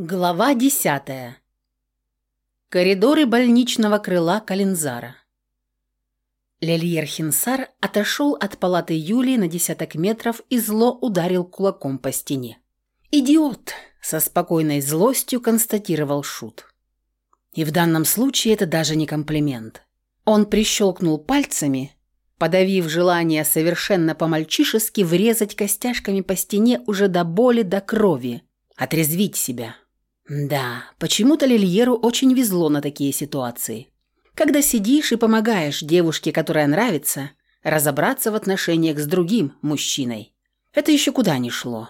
Глава десятая. Коридоры больничного крыла Калинзара. Лельер Хинсар отошел от палаты Юлии на десяток метров и зло ударил кулаком по стене. «Идиот!» – со спокойной злостью констатировал Шут. И в данном случае это даже не комплимент. Он прищелкнул пальцами, подавив желание совершенно по-мальчишески врезать костяшками по стене уже до боли, до крови, отрезвить себя. Да, почему-то Лильеру очень везло на такие ситуации. Когда сидишь и помогаешь девушке, которая нравится, разобраться в отношениях с другим мужчиной. Это еще куда ни шло.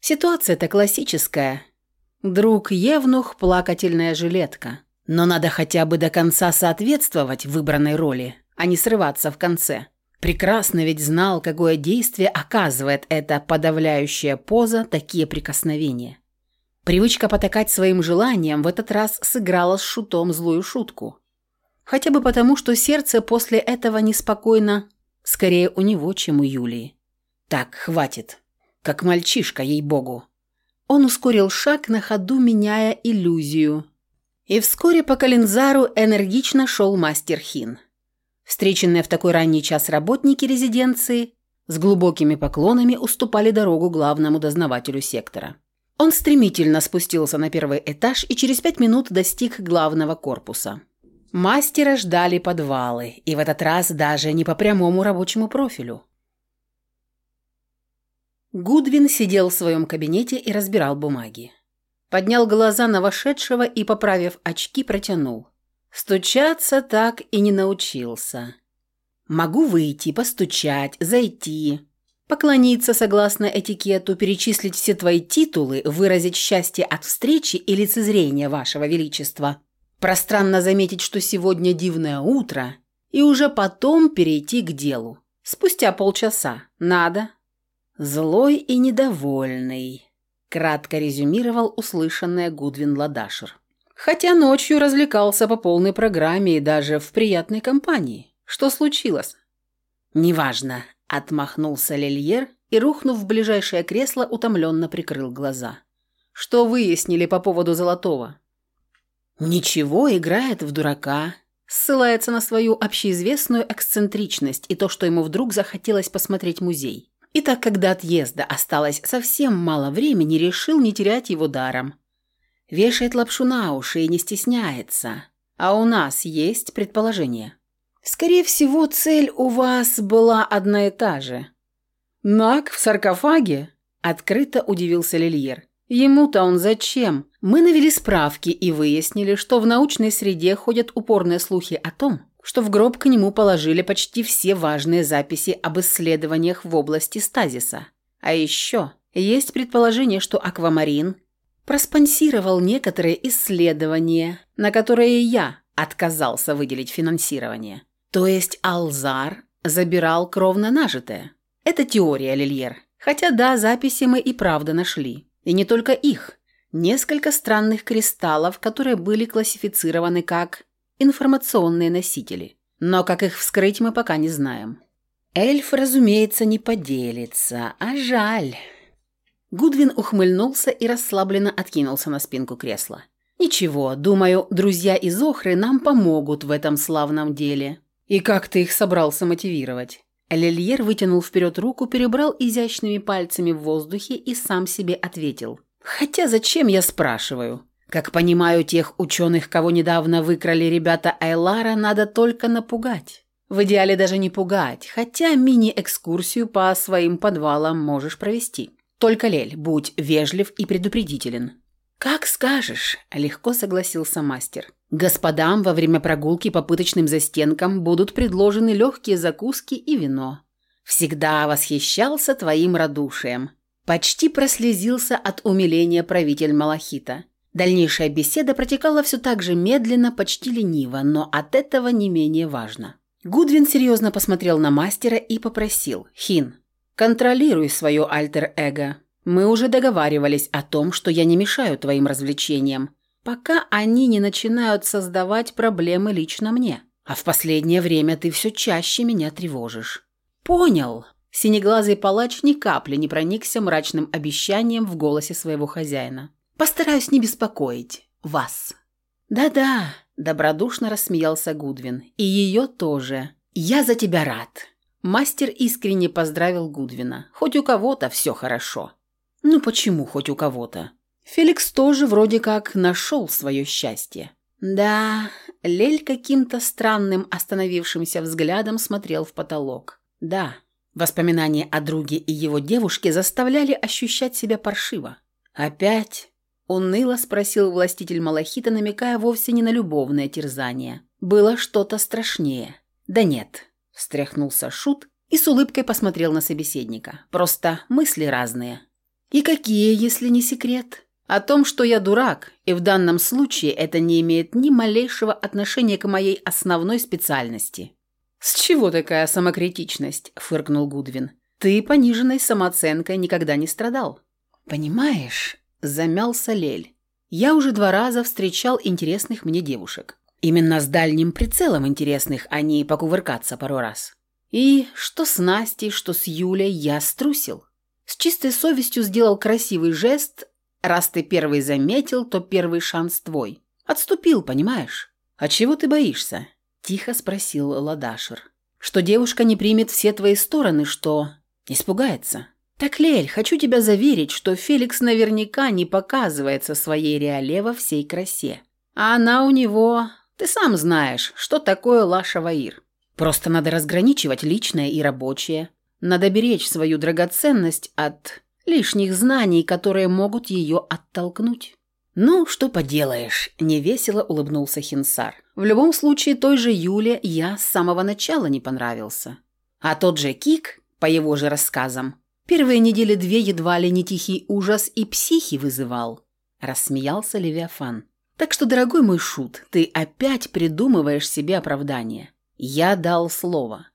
Ситуация-то классическая. Друг Евнух – плакательная жилетка. Но надо хотя бы до конца соответствовать выбранной роли, а не срываться в конце. Прекрасно ведь знал, какое действие оказывает эта подавляющая поза, такие прикосновения. Привычка потакать своим желаниям в этот раз сыграла с шутом злую шутку. Хотя бы потому, что сердце после этого неспокойно, скорее у него, чем у Юлии. Так, хватит. Как мальчишка, ей-богу. Он ускорил шаг на ходу, меняя иллюзию. И вскоре по Калинзару энергично шел мастер Хин. Встреченные в такой ранний час работники резиденции с глубокими поклонами уступали дорогу главному дознавателю сектора. Он стремительно спустился на первый этаж и через пять минут достиг главного корпуса. Мастера ждали подвалы, и в этот раз даже не по прямому рабочему профилю. Гудвин сидел в своем кабинете и разбирал бумаги. Поднял глаза на вошедшего и, поправив очки, протянул. Стучаться так и не научился. Могу выйти, постучать, зайти, Поклониться согласно этикету, перечислить все твои титулы, выразить счастье от встречи и лицезрения вашего величества. Пространно заметить, что сегодня дивное утро, и уже потом перейти к делу. Спустя полчаса. Надо. Злой и недовольный. Кратко резюмировал услышанное Гудвин Ладашер. Хотя ночью развлекался по полной программе и даже в приятной компании. Что случилось? Неважно. Отмахнулся Лильер и, рухнув в ближайшее кресло, утомленно прикрыл глаза. «Что выяснили по поводу Золотого?» «Ничего, играет в дурака», ссылается на свою общеизвестную эксцентричность и то, что ему вдруг захотелось посмотреть музей. И так, когда отъезда осталось совсем мало времени, решил не терять его даром. Вешает лапшу на уши и не стесняется. А у нас есть предположение. Скорее всего, цель у вас была одна и та же. Наг в саркофаге? Открыто удивился Лильер. Ему-то он зачем? Мы навели справки и выяснили, что в научной среде ходят упорные слухи о том, что в гроб к нему положили почти все важные записи об исследованиях в области стазиса. А еще есть предположение, что аквамарин проспонсировал некоторые исследования, на которые я отказался выделить финансирование. То есть Алзар забирал кровно нажитое. Это теория, Лильер. Хотя да, записи мы и правда нашли. И не только их. Несколько странных кристаллов, которые были классифицированы как информационные носители. Но как их вскрыть мы пока не знаем. Эльф, разумеется, не поделится, а жаль. Гудвин ухмыльнулся и расслабленно откинулся на спинку кресла. «Ничего, думаю, друзья из Охры нам помогут в этом славном деле. «И как ты их собрался мотивировать?» Лельер вытянул вперед руку, перебрал изящными пальцами в воздухе и сам себе ответил. «Хотя зачем я спрашиваю? Как понимаю, тех ученых, кого недавно выкрали ребята Айлара, надо только напугать. В идеале даже не пугать, хотя мини-экскурсию по своим подвалам можешь провести. Только, Лель, будь вежлив и предупредителен». «Как скажешь», – легко согласился мастер. Господам во время прогулки по пыточным застенкам будут предложены легкие закуски и вино. Всегда восхищался твоим радушием. Почти прослезился от умиления правитель Малахита. Дальнейшая беседа протекала все так же медленно, почти лениво, но от этого не менее важно. Гудвин серьезно посмотрел на мастера и попросил. «Хин, контролируй свое альтер-эго. Мы уже договаривались о том, что я не мешаю твоим развлечениям пока они не начинают создавать проблемы лично мне. А в последнее время ты все чаще меня тревожишь». «Понял». Синеглазый палач ни капли не проникся мрачным обещанием в голосе своего хозяина. Постараюсь не беспокоить вас». «Да-да», – добродушно рассмеялся Гудвин. «И ее тоже. Я за тебя рад». Мастер искренне поздравил Гудвина. «Хоть у кого-то все хорошо». «Ну почему хоть у кого-то?» Феликс тоже вроде как нашел свое счастье. Да, Лель каким-то странным остановившимся взглядом смотрел в потолок. Да, воспоминания о друге и его девушке заставляли ощущать себя паршиво. «Опять?» – уныло спросил властитель Малахита, намекая вовсе не на любовное терзание. Было что-то страшнее. «Да нет», – встряхнулся Шут и с улыбкой посмотрел на собеседника. «Просто мысли разные». «И какие, если не секрет?» О том, что я дурак, и в данном случае это не имеет ни малейшего отношения к моей основной специальности. «С чего такая самокритичность?» – фыркнул Гудвин. «Ты пониженной самооценкой никогда не страдал». «Понимаешь», – замялся Лель. «Я уже два раза встречал интересных мне девушек. Именно с дальним прицелом интересных, а не покувыркаться пару раз. И что с Настей, что с Юлей я струсил. С чистой совестью сделал красивый жест, Раз ты первый заметил, то первый шанс твой. Отступил, понимаешь? А чего ты боишься? Тихо спросил Ладашер. Что девушка не примет все твои стороны, что... Испугается. Так, Лель, хочу тебя заверить, что Феликс наверняка не показывается своей реале во всей красе. А она у него... Ты сам знаешь, что такое Лаша Ваир. Просто надо разграничивать личное и рабочее. Надо беречь свою драгоценность от лишних знаний, которые могут ее оттолкнуть. «Ну, что поделаешь», – невесело улыбнулся Хинсар. «В любом случае, той же Юле я с самого начала не понравился. А тот же Кик, по его же рассказам, первые недели две едва ли не тихий ужас и психи вызывал», – рассмеялся Левиафан. «Так что, дорогой мой шут, ты опять придумываешь себе оправдание. Я дал слово.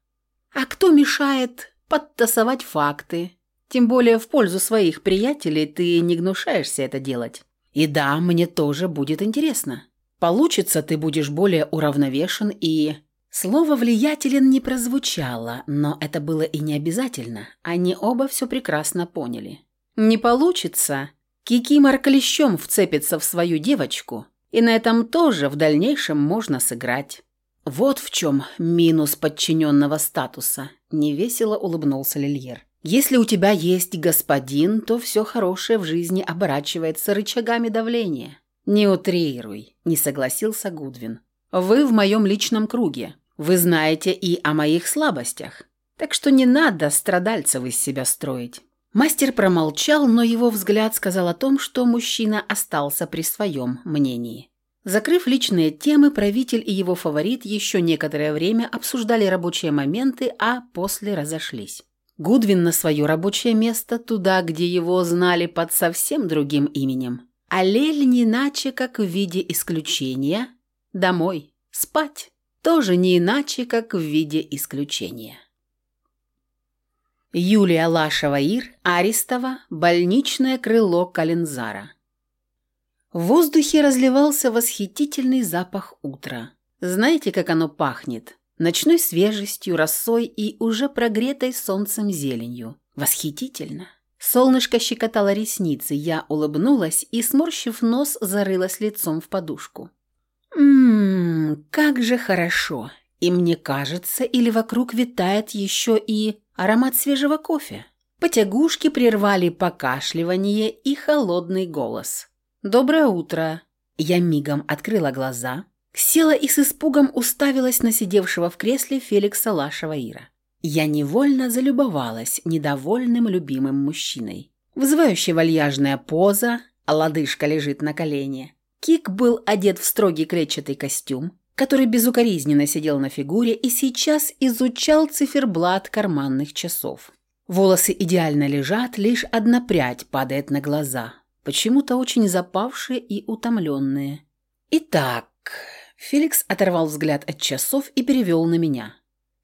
А кто мешает подтасовать факты, тем более в пользу своих приятелей ты не гнушаешься это делать. И да, мне тоже будет интересно. Получится, ты будешь более уравновешен и... Слово «влиятелен» не прозвучало, но это было и не обязательно. Они оба все прекрасно поняли. Не получится. Кикимор клещом вцепится в свою девочку, и на этом тоже в дальнейшем можно сыграть. Вот в чем минус подчиненного статуса. Невесело улыбнулся Лильер. Если у тебя есть господин, то все хорошее в жизни оборачивается рычагами давления. Не утрируй, не согласился Гудвин. Вы в моем личном круге. Вы знаете и о моих слабостях. Так что не надо страдальцев из себя строить. Мастер промолчал, но его взгляд сказал о том, что мужчина остался при своем мнении. Закрыв личные темы, правитель и его фаворит еще некоторое время обсуждали рабочие моменты, а после разошлись. Гудвин на свое рабочее место, туда, где его знали под совсем другим именем. А Лель не иначе, как в виде исключения, домой, спать. Тоже не иначе, как в виде исключения. Юлия Лашева-Ир, Арестова, больничное крыло Калензара. В воздухе разливался восхитительный запах утра. Знаете, как оно пахнет? Ночной свежестью, росой и уже прогретой солнцем зеленью. Восхитительно. Солнышко щекотало ресницы, я улыбнулась и, сморщив нос, зарылась лицом в подушку. «Ммм, как же хорошо! И мне кажется, или вокруг витает еще и аромат свежего кофе». Потягушки прервали покашливание и холодный голос. «Доброе утро!» Я мигом открыла глаза, Села и с испугом уставилась на сидевшего в кресле Феликса Лашева-Ира. Я невольно залюбовалась недовольным любимым мужчиной. Вызывающая вальяжная поза, а лодыжка лежит на колене. Кик был одет в строгий клетчатый костюм, который безукоризненно сидел на фигуре и сейчас изучал циферблат карманных часов. Волосы идеально лежат, лишь одна прядь падает на глаза, почему-то очень запавшие и утомленные. Итак, Феликс оторвал взгляд от часов и перевел на меня.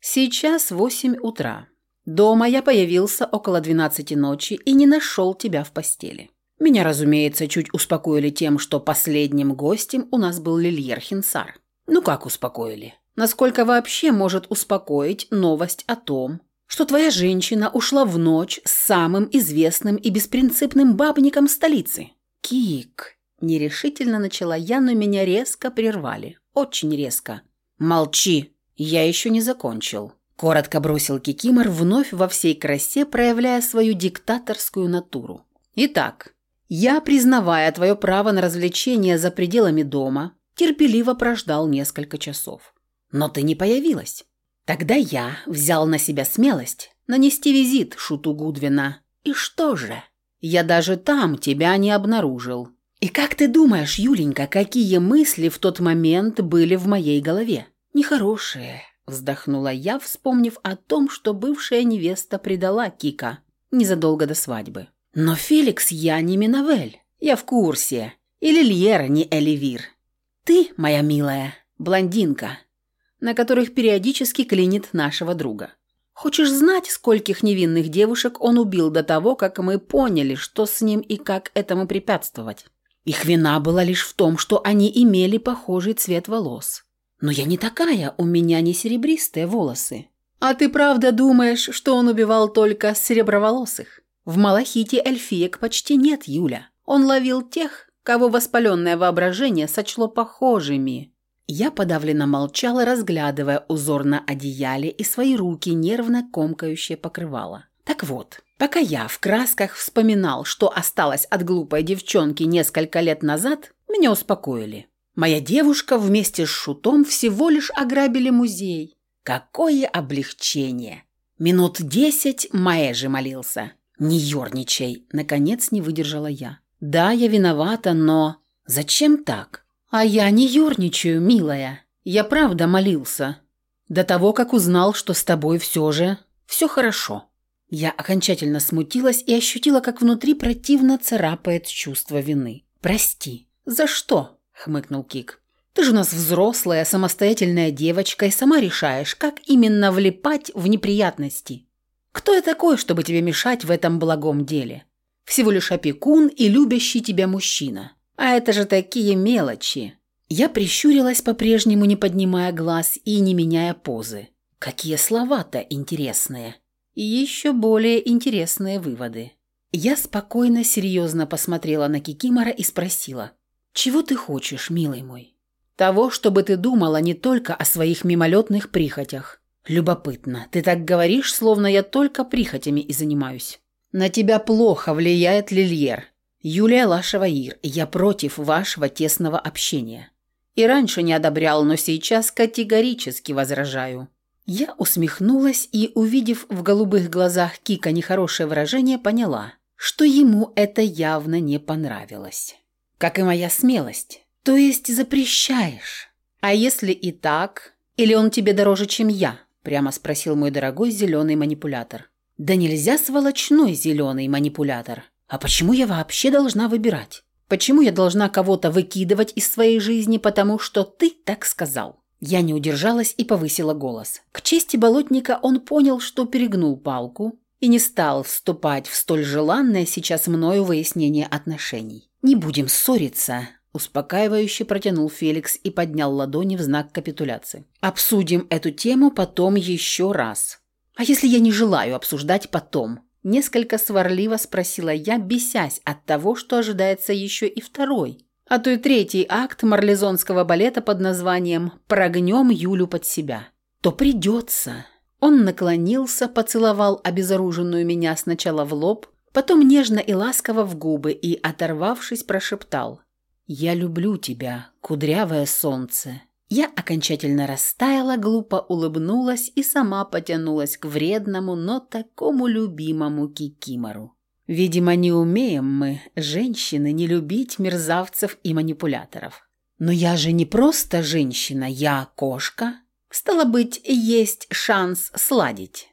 «Сейчас восемь утра. Дома я появился около двенадцати ночи и не нашел тебя в постели. Меня, разумеется, чуть успокоили тем, что последним гостем у нас был Лильер Хинсар. Ну как успокоили? Насколько вообще может успокоить новость о том, что твоя женщина ушла в ночь с самым известным и беспринципным бабником столицы? Кик, Нерешительно начала я, но меня резко прервали. Очень резко. «Молчи! Я еще не закончил!» Коротко бросил Кикимор, вновь во всей красе проявляя свою диктаторскую натуру. «Итак, я, признавая твое право на развлечение за пределами дома, терпеливо прождал несколько часов. Но ты не появилась. Тогда я взял на себя смелость нанести визит Шуту Гудвина. И что же? Я даже там тебя не обнаружил. И как ты думаешь, Юленька, какие мысли в тот момент были в моей голове? Нехорошие, вздохнула я, вспомнив о том, что бывшая невеста предала Кика незадолго до свадьбы. Но Феликс я не Миновель. Я в курсе. И Лильера не Эливир. Ты, моя милая, блондинка, на которых периодически клинит нашего друга. Хочешь знать, скольких невинных девушек он убил до того, как мы поняли, что с ним и как этому препятствовать? Их вина была лишь в том, что они имели похожий цвет волос. Но я не такая, у меня не серебристые волосы. А ты правда думаешь, что он убивал только сереброволосых? В Малахите эльфиек почти нет, Юля. Он ловил тех, кого воспаленное воображение сочло похожими. Я подавленно молчала, разглядывая узор на одеяле и свои руки, нервно комкающие покрывало. Так вот, Пока я в красках вспоминал, что осталось от глупой девчонки несколько лет назад, меня успокоили. Моя девушка вместе с Шутом всего лишь ограбили музей. Какое облегчение! Минут десять Маэжи молился. «Не ерничай!» – наконец не выдержала я. «Да, я виновата, но...» «Зачем так?» «А я не ерничаю, милая. Я правда молился. До того, как узнал, что с тобой все же... Все хорошо». Я окончательно смутилась и ощутила, как внутри противно царапает чувство вины. «Прости». «За что?» – хмыкнул Кик. «Ты же у нас взрослая, самостоятельная девочка и сама решаешь, как именно влипать в неприятности. Кто я такой, чтобы тебе мешать в этом благом деле? Всего лишь опекун и любящий тебя мужчина. А это же такие мелочи». Я прищурилась, по-прежнему не поднимая глаз и не меняя позы. Какие слова-то интересные и еще более интересные выводы. Я спокойно, серьезно посмотрела на Кикимора и спросила, «Чего ты хочешь, милый мой?» «Того, чтобы ты думала не только о своих мимолетных прихотях. Любопытно, ты так говоришь, словно я только прихотями и занимаюсь. На тебя плохо влияет Лильер. Юлия Лашева-Ир, я против вашего тесного общения. И раньше не одобрял, но сейчас категорически возражаю. Я усмехнулась и, увидев в голубых глазах Кика нехорошее выражение, поняла, что ему это явно не понравилось. Как и моя смелость. То есть запрещаешь. А если и так? Или он тебе дороже, чем я? Прямо спросил мой дорогой зеленый манипулятор. Да нельзя сволочной зеленый манипулятор. А почему я вообще должна выбирать? Почему я должна кого-то выкидывать из своей жизни, потому что ты так сказал? Я не удержалась и повысила голос. К чести болотника он понял, что перегнул палку и не стал вступать в столь желанное сейчас мною выяснение отношений. «Не будем ссориться», – успокаивающе протянул Феликс и поднял ладони в знак капитуляции. «Обсудим эту тему потом еще раз». «А если я не желаю обсуждать потом?» Несколько сварливо спросила я, бесясь от того, что ожидается еще и второй, а то и третий акт марлезонского балета под названием «Прогнем Юлю под себя». То придется. Он наклонился, поцеловал обезоруженную меня сначала в лоб, потом нежно и ласково в губы и, оторвавшись, прошептал «Я люблю тебя, кудрявое солнце». Я окончательно растаяла, глупо улыбнулась и сама потянулась к вредному, но такому любимому Кикимору. Видимо, не умеем мы, женщины, не любить мерзавцев и манипуляторов. Но я же не просто женщина, я кошка. Стало быть, есть шанс сладить.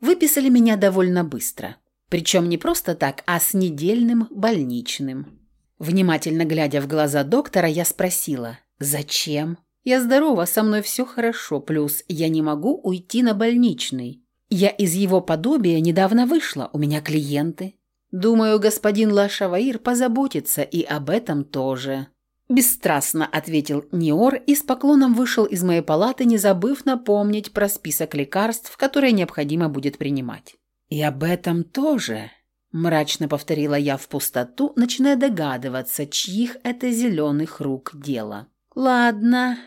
Выписали меня довольно быстро. Причем не просто так, а с недельным больничным. Внимательно глядя в глаза доктора, я спросила, «Зачем?» «Я здорова, со мной все хорошо, плюс я не могу уйти на больничный. Я из его подобия недавно вышла, у меня клиенты. Думаю, господин Лашаваир позаботится и об этом тоже. Бесстрастно ответил Ниор и с поклоном вышел из моей палаты, не забыв напомнить про список лекарств, которые необходимо будет принимать. И об этом тоже. Мрачно повторила я в пустоту, начиная догадываться, чьих это зеленых рук дело. «Ладно».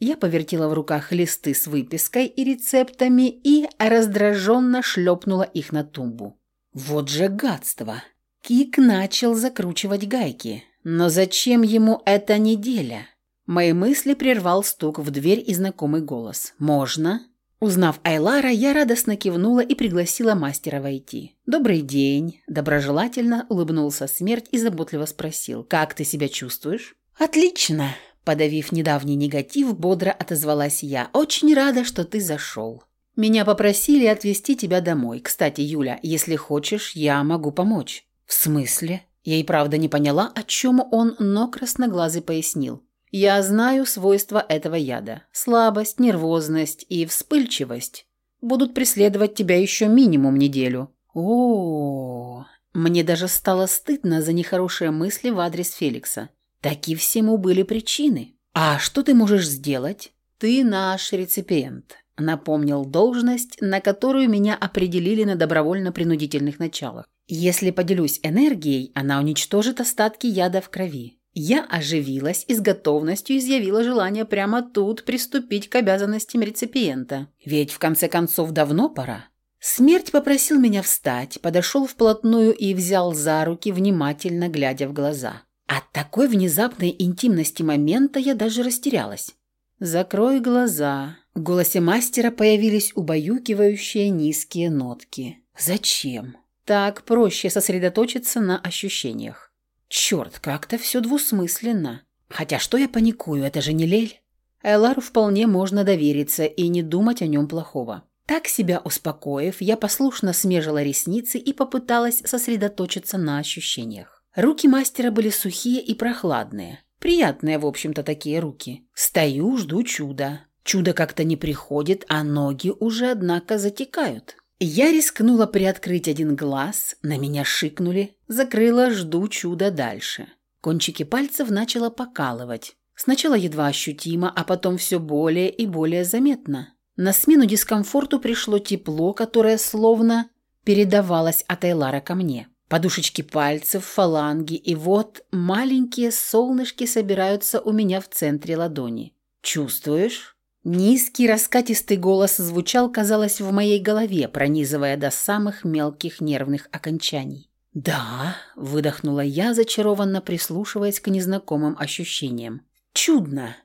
Я повертела в руках листы с выпиской и рецептами и раздраженно шлепнула их на тумбу. Вот же гадство! Кик начал закручивать гайки. Но зачем ему эта неделя? Мои мысли прервал стук в дверь и знакомый голос. «Можно?» Узнав Айлара, я радостно кивнула и пригласила мастера войти. «Добрый день!» – доброжелательно улыбнулся смерть и заботливо спросил. «Как ты себя чувствуешь?» «Отлично!» – подавив недавний негатив, бодро отозвалась я. «Очень рада, что ты зашел. Меня попросили отвезти тебя домой. Кстати, Юля, если хочешь, я могу помочь». «В смысле?» Я и правда не поняла, о чем он, но красноглазый пояснил. Я знаю свойства этого яда. Слабость, нервозность и вспыльчивость будут преследовать тебя еще минимум неделю. О, -о, мне даже стало стыдно за нехорошие мысли в адрес Феликса. Таки всему были причины. А что ты можешь сделать? Ты наш реципиент. Напомнил должность, на которую меня определили на добровольно-принудительных началах. Если поделюсь энергией, она уничтожит остатки яда в крови. Я оживилась и с готовностью изъявила желание прямо тут приступить к обязанностям реципиента. Ведь в конце концов давно пора. Смерть попросил меня встать, подошел вплотную и взял за руки, внимательно глядя в глаза. От такой внезапной интимности момента я даже растерялась. «Закрой глаза». В голосе мастера появились убаюкивающие низкие нотки. «Зачем?» Так проще сосредоточиться на ощущениях. Черт, как-то все двусмысленно. Хотя что я паникую, это же не Лель. Элару вполне можно довериться и не думать о нем плохого. Так себя успокоив, я послушно смежила ресницы и попыталась сосредоточиться на ощущениях. Руки мастера были сухие и прохладные. Приятные, в общем-то, такие руки. Стою, жду чуда. Чудо как-то не приходит, а ноги уже, однако, затекают. Я рискнула приоткрыть один глаз, на меня шикнули, закрыла, жду чуда дальше. Кончики пальцев начало покалывать. Сначала едва ощутимо, а потом все более и более заметно. На смену дискомфорту пришло тепло, которое словно передавалось от Эйлара ко мне. Подушечки пальцев, фаланги, и вот маленькие солнышки собираются у меня в центре ладони. «Чувствуешь?» Низкий раскатистый голос звучал, казалось, в моей голове, пронизывая до самых мелких нервных окончаний. «Да», — выдохнула я, зачарованно прислушиваясь к незнакомым ощущениям. «Чудно!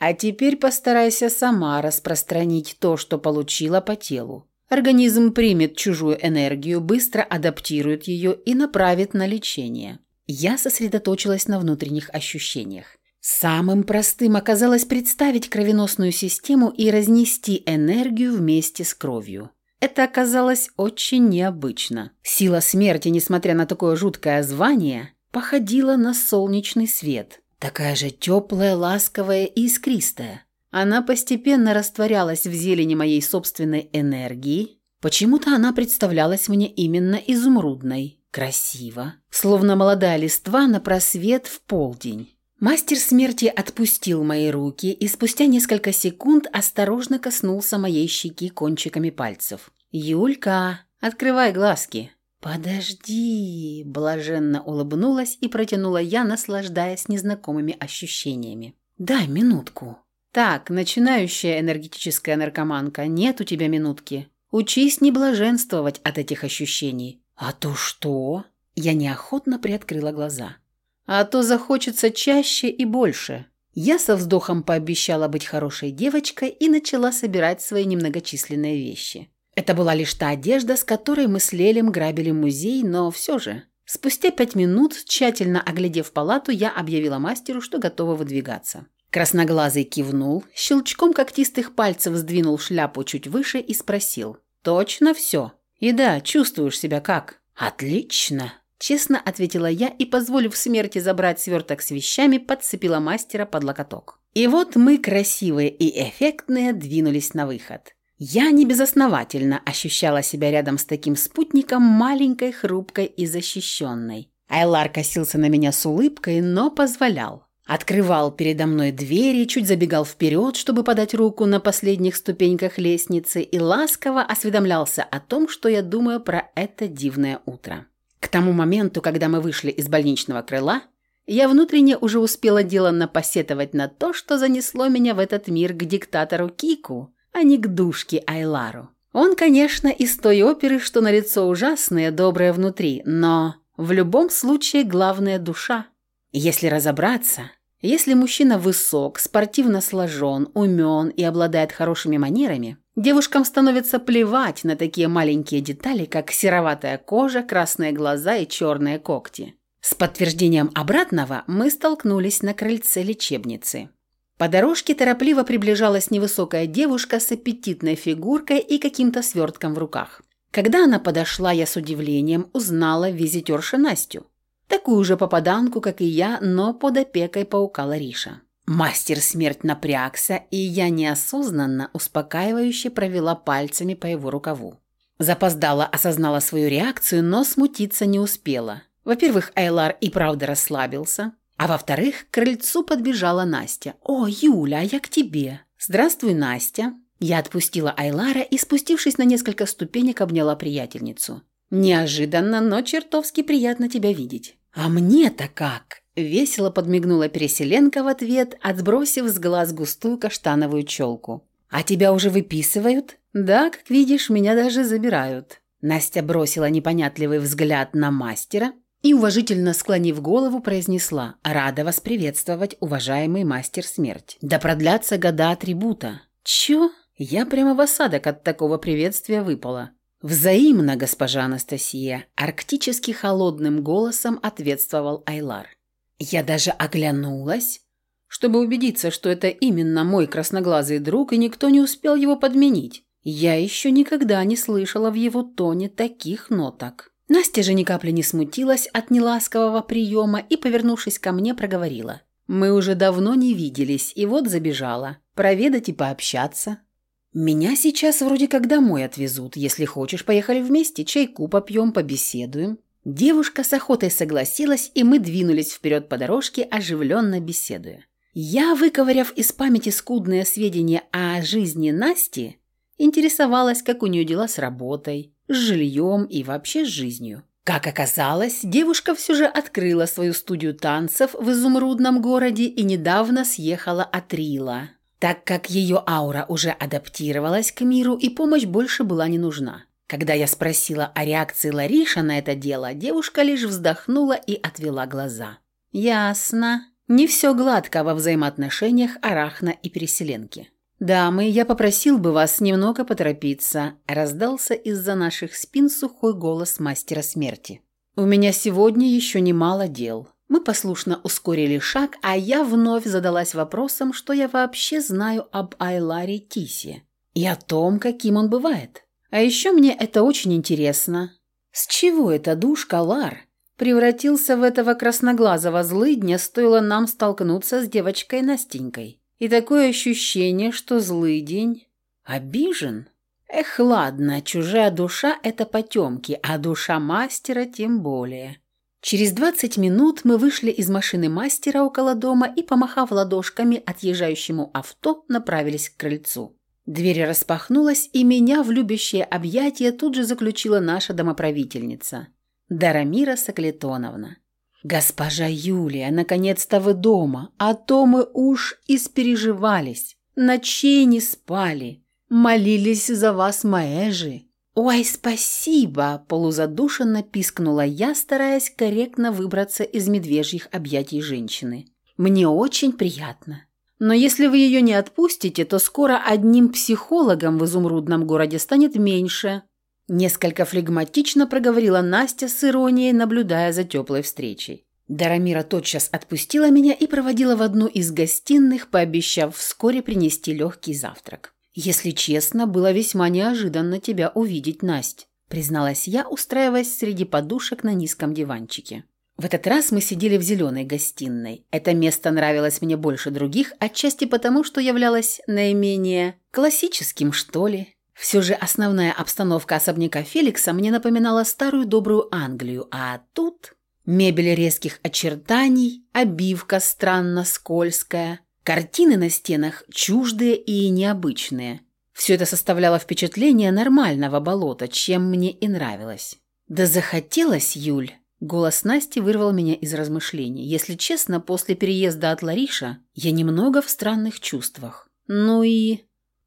А теперь постарайся сама распространить то, что получила по телу. Организм примет чужую энергию, быстро адаптирует ее и направит на лечение». Я сосредоточилась на внутренних ощущениях. Самым простым оказалось представить кровеносную систему и разнести энергию вместе с кровью. Это оказалось очень необычно. Сила смерти, несмотря на такое жуткое звание, походила на солнечный свет. Такая же теплая, ласковая и искристая. Она постепенно растворялась в зелени моей собственной энергии. Почему-то она представлялась мне именно изумрудной. Красиво. Словно молодая листва на просвет в полдень. Мастер смерти отпустил мои руки и спустя несколько секунд осторожно коснулся моей щеки кончиками пальцев. «Юлька, открывай глазки!» «Подожди!» – блаженно улыбнулась и протянула я, наслаждаясь незнакомыми ощущениями. «Дай минутку!» «Так, начинающая энергетическая наркоманка, нет у тебя минутки. Учись не блаженствовать от этих ощущений». «А то что?» Я неохотно приоткрыла глаза а то захочется чаще и больше. Я со вздохом пообещала быть хорошей девочкой и начала собирать свои немногочисленные вещи. Это была лишь та одежда, с которой мы с Лелем грабили музей, но все же. Спустя пять минут, тщательно оглядев палату, я объявила мастеру, что готова выдвигаться. Красноглазый кивнул, щелчком когтистых пальцев сдвинул шляпу чуть выше и спросил. «Точно все? И да, чувствуешь себя как?» «Отлично!» Честно ответила я и, позволив смерти забрать сверток с вещами, подцепила мастера под локоток. И вот мы, красивые и эффектные, двинулись на выход. Я небезосновательно ощущала себя рядом с таким спутником, маленькой, хрупкой и защищенной. Айлар косился на меня с улыбкой, но позволял. Открывал передо мной двери, чуть забегал вперед, чтобы подать руку на последних ступеньках лестницы и ласково осведомлялся о том, что я думаю про это дивное утро. К тому моменту, когда мы вышли из больничного крыла, я внутренне уже успела деланно посетовать на то, что занесло меня в этот мир к диктатору Кику, а не к душке Айлару. Он, конечно, из той оперы, что на лицо ужасное, доброе внутри, но в любом случае главная душа. Если разобраться, если мужчина высок, спортивно сложен, умен и обладает хорошими манерами, девушкам становится плевать на такие маленькие детали, как сероватая кожа, красные глаза и черные когти. С подтверждением обратного мы столкнулись на крыльце лечебницы. По дорожке торопливо приближалась невысокая девушка с аппетитной фигуркой и каким-то свертком в руках. Когда она подошла, я с удивлением узнала визитершу Настю. Такую же попаданку, как и я, но под опекой паука Лариша. Мастер смерть напрягся, и я неосознанно, успокаивающе провела пальцами по его рукаву. Запоздала, осознала свою реакцию, но смутиться не успела. Во-первых, Айлар и правда расслабился, а во-вторых, к крыльцу подбежала Настя. «О, Юля, я к тебе!» «Здравствуй, Настя!» Я отпустила Айлара и, спустившись на несколько ступенек, обняла приятельницу. «Неожиданно, но чертовски приятно тебя видеть». «А мне-то как?» – весело подмигнула переселенка в ответ, отбросив с глаз густую каштановую челку. «А тебя уже выписывают?» «Да, как видишь, меня даже забирают». Настя бросила непонятливый взгляд на мастера и, уважительно склонив голову, произнесла «Рада вас приветствовать, уважаемый мастер смерть. Да продлятся года атрибута». «Чё?» Я прямо в осадок от такого приветствия выпала. «Взаимно, госпожа Анастасия», – арктически холодным голосом ответствовал Айлар. Я даже оглянулась, чтобы убедиться, что это именно мой красноглазый друг, и никто не успел его подменить. Я еще никогда не слышала в его тоне таких ноток. Настя же ни капли не смутилась от неласкового приема и, повернувшись ко мне, проговорила. «Мы уже давно не виделись, и вот забежала. Проведать и пообщаться. «Меня сейчас вроде как домой отвезут. Если хочешь, поехали вместе, чайку попьем, побеседуем». Девушка с охотой согласилась, и мы двинулись вперед по дорожке, оживленно беседуя. Я, выковыряв из памяти скудные сведения о жизни Насти, интересовалась, как у нее дела с работой, с жильем и вообще с жизнью. Как оказалось, девушка все же открыла свою студию танцев в изумрудном городе и недавно съехала от Рила, так как ее аура уже адаптировалась к миру и помощь больше была не нужна. Когда я спросила о реакции Лариша на это дело, девушка лишь вздохнула и отвела глаза. «Ясно. Не все гладко во взаимоотношениях Арахна и Переселенки». «Дамы, я попросил бы вас немного поторопиться», – раздался из-за наших спин сухой голос мастера смерти. «У меня сегодня еще немало дел. Мы послушно ускорили шаг, а я вновь задалась вопросом, что я вообще знаю об Айларе Тисе и о том, каким он бывает. А еще мне это очень интересно. С чего эта душка Лар превратился в этого красноглазого злыдня, стоило нам столкнуться с девочкой Настенькой? И такое ощущение, что злыдень обижен. Эх, ладно, чужая душа – это потемки, а душа мастера тем более. Через 20 минут мы вышли из машины мастера около дома и, помахав ладошками отъезжающему авто, направились к крыльцу. Дверь распахнулась, и меня в любящее объятие тут же заключила наша домоправительница, Дарамира Соклетоновна. «Госпожа Юлия, наконец-то вы дома, а то мы уж испереживались, ночей не спали, молились за вас маэжи». «Ой, спасибо!» – полузадушенно пискнула я, стараясь корректно выбраться из медвежьих объятий женщины. «Мне очень приятно. Но если вы ее не отпустите, то скоро одним психологом в изумрудном городе станет меньше». Несколько флегматично проговорила Настя с иронией, наблюдая за теплой встречей. Дарамира тотчас отпустила меня и проводила в одну из гостиных, пообещав вскоре принести легкий завтрак. «Если честно, было весьма неожиданно тебя увидеть, Насть», призналась я, устраиваясь среди подушек на низком диванчике. В этот раз мы сидели в зеленой гостиной. Это место нравилось мне больше других, отчасти потому, что являлось наименее классическим, что ли. Все же основная обстановка особняка Феликса мне напоминала старую добрую Англию, а тут мебель резких очертаний, обивка странно скользкая, Картины на стенах чуждые и необычные. Все это составляло впечатление нормального болота, чем мне и нравилось. «Да захотелось, Юль!» Голос Насти вырвал меня из размышлений. Если честно, после переезда от Лариша я немного в странных чувствах. Ну и...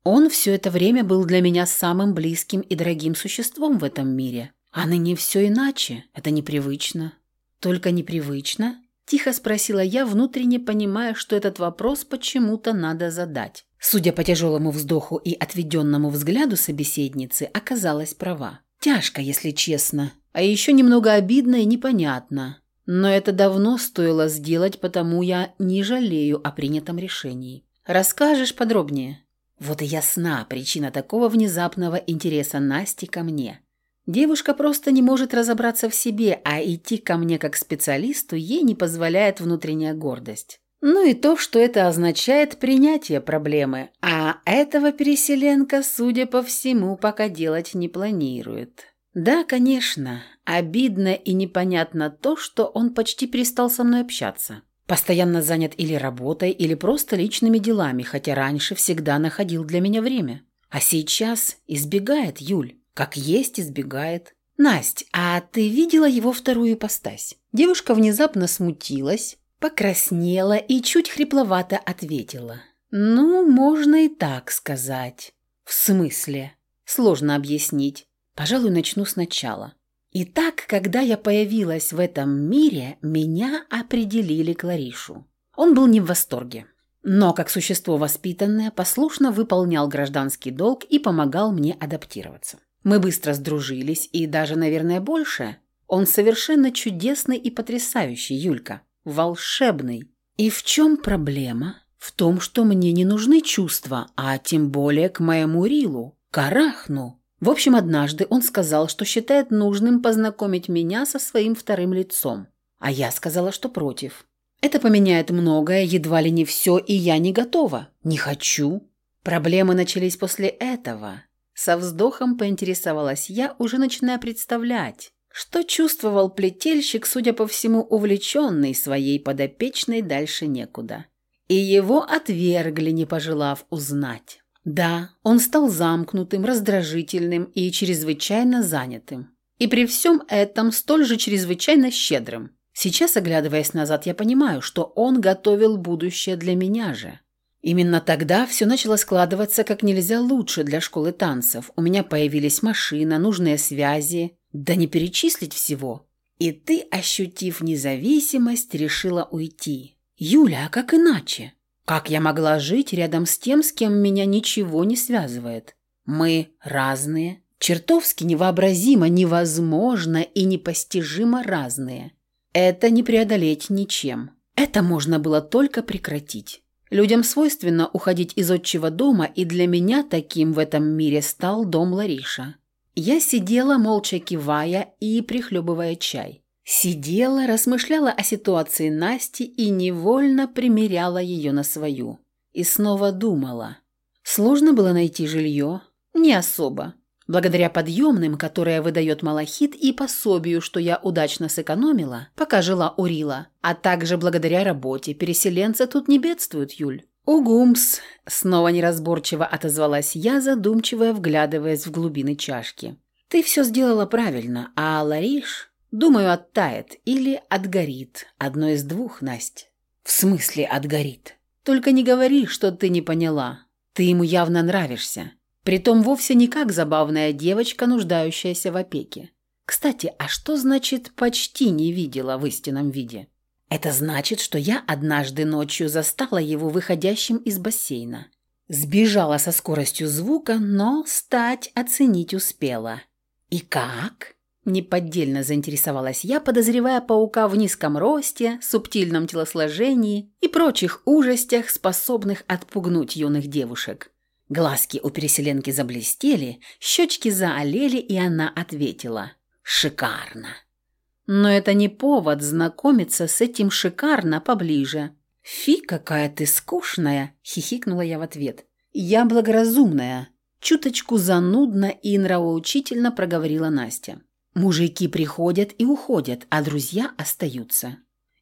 Он все это время был для меня самым близким и дорогим существом в этом мире. А ныне все иначе. Это непривычно. Только непривычно? Тихо спросила я, внутренне понимая, что этот вопрос почему-то надо задать. Судя по тяжелому вздоху и отведенному взгляду собеседницы, оказалась права. Тяжко, если честно. А еще немного обидно и непонятно. Но это давно стоило сделать, потому я не жалею о принятом решении. Расскажешь подробнее? Вот и ясна причина такого внезапного интереса Насти ко мне. Девушка просто не может разобраться в себе, а идти ко мне как специалисту ей не позволяет внутренняя гордость. Ну и то, что это означает принятие проблемы, а этого переселенка, судя по всему, пока делать не планирует. Да, конечно, обидно и непонятно то, что он почти перестал со мной общаться. Постоянно занят или работой, или просто личными делами, хотя раньше всегда находил для меня время. А сейчас избегает Юль, как есть избегает. «Насть, а ты видела его вторую ипостась?» Девушка внезапно смутилась, покраснела и чуть хрипловато ответила. «Ну, можно и так сказать». «В смысле?» «Сложно объяснить. Пожалуй, начну сначала. Итак, когда я появилась в этом мире, меня определили к Ларишу. Он был не в восторге. Но, как существо воспитанное, послушно выполнял гражданский долг и помогал мне адаптироваться. Мы быстро сдружились, и даже, наверное, больше. Он совершенно чудесный и потрясающий, Юлька. Волшебный. И в чем проблема? В том, что мне не нужны чувства, а тем более к моему Рилу, Карахну. В общем, однажды он сказал, что считает нужным познакомить меня со своим вторым лицом. А я сказала, что против. Это поменяет многое, едва ли не все, и я не готова. Не хочу. Проблемы начались после этого. Со вздохом поинтересовалась я, уже начиная представлять, что чувствовал плетельщик, судя по всему, увлеченный своей подопечной дальше некуда. И его отвергли, не пожелав узнать. Да, он стал замкнутым, раздражительным и чрезвычайно занятым. И при всем этом столь же чрезвычайно щедрым. Сейчас, оглядываясь назад, я понимаю, что он готовил будущее для меня же. Именно тогда все начало складываться как нельзя лучше для школы танцев. У меня появились машина, нужные связи. Да не перечислить всего. И ты, ощутив независимость, решила уйти. Юля, а как иначе? Как я могла жить рядом с тем, с кем меня ничего не связывает? Мы разные, чертовски невообразимо, невозможно и непостижимо разные. Это не преодолеть ничем. Это можно было только прекратить. Людям свойственно уходить из отчего дома, и для меня таким в этом мире стал дом Лариша. Я сидела, молча кивая и прихлебывая чай. Сидела, размышляла о ситуации Насти и невольно примеряла ее на свою. И снова думала. Сложно было найти жилье? Не особо. Благодаря подъемным, которые выдает Малахит, и пособию, что я удачно сэкономила, пока жила у Рила, а также благодаря работе, переселенцы тут не бедствуют, Юль. «Угумс!» – снова неразборчиво отозвалась я, задумчиво вглядываясь в глубины чашки. «Ты все сделала правильно, а Лариш...» Думаю, оттает или отгорит. Одно из двух, Насть. В смысле отгорит? Только не говори, что ты не поняла. Ты ему явно нравишься. Притом вовсе не как забавная девочка, нуждающаяся в опеке. Кстати, а что значит «почти не видела» в истинном виде? Это значит, что я однажды ночью застала его выходящим из бассейна. Сбежала со скоростью звука, но стать оценить успела. И как? Неподдельно заинтересовалась я, подозревая паука в низком росте, субтильном телосложении и прочих ужастях, способных отпугнуть юных девушек. Глазки у переселенки заблестели, щечки заолели, и она ответила «Шикарно!». Но это не повод знакомиться с этим шикарно поближе. «Фи, какая ты скучная!» – хихикнула я в ответ. «Я благоразумная!» – чуточку занудно и нравоучительно проговорила Настя. Мужики приходят и уходят, а друзья остаются.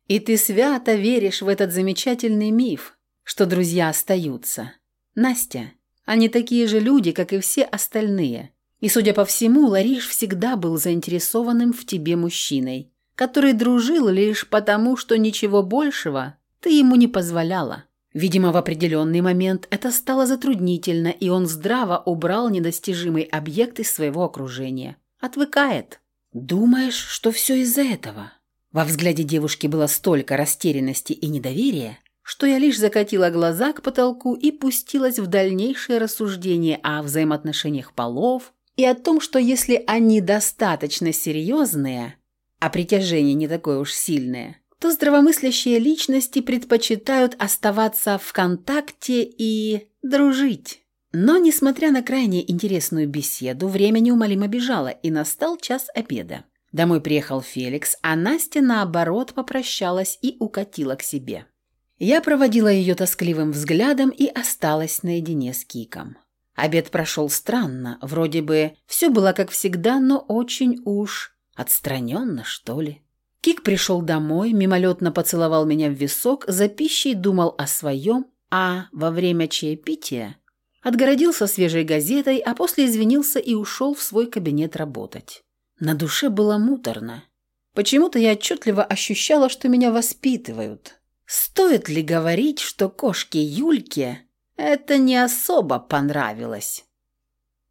И ты свято веришь в этот замечательный миф, что друзья остаются. Настя, они такие же люди, как и все остальные. И, судя по всему, Лариш всегда был заинтересованным в тебе мужчиной, который дружил лишь потому, что ничего большего ты ему не позволяла. Видимо, в определенный момент это стало затруднительно, и он здраво убрал недостижимый объект из своего окружения. Отвыкает. Думаешь, что все из-за этого? Во взгляде девушки было столько растерянности и недоверия, что я лишь закатила глаза к потолку и пустилась в дальнейшее рассуждение о взаимоотношениях полов и о том, что если они достаточно серьезные, а притяжение не такое уж сильное, то здравомыслящие личности предпочитают оставаться в контакте и дружить. Но, несмотря на крайне интересную беседу, время неумолимо бежало, и настал час обеда. Домой приехал Феликс, а Настя, наоборот, попрощалась и укатила к себе. Я проводила ее тоскливым взглядом и осталась наедине с Киком. Обед прошел странно, вроде бы все было как всегда, но очень уж отстраненно, что ли. Кик пришел домой, мимолетно поцеловал меня в висок, за пищей думал о своем, а во время чаепития отгородился свежей газетой, а после извинился и ушел в свой кабинет работать. На душе было муторно. Почему-то я отчетливо ощущала, что меня воспитывают. Стоит ли говорить, что кошке Юльке это не особо понравилось?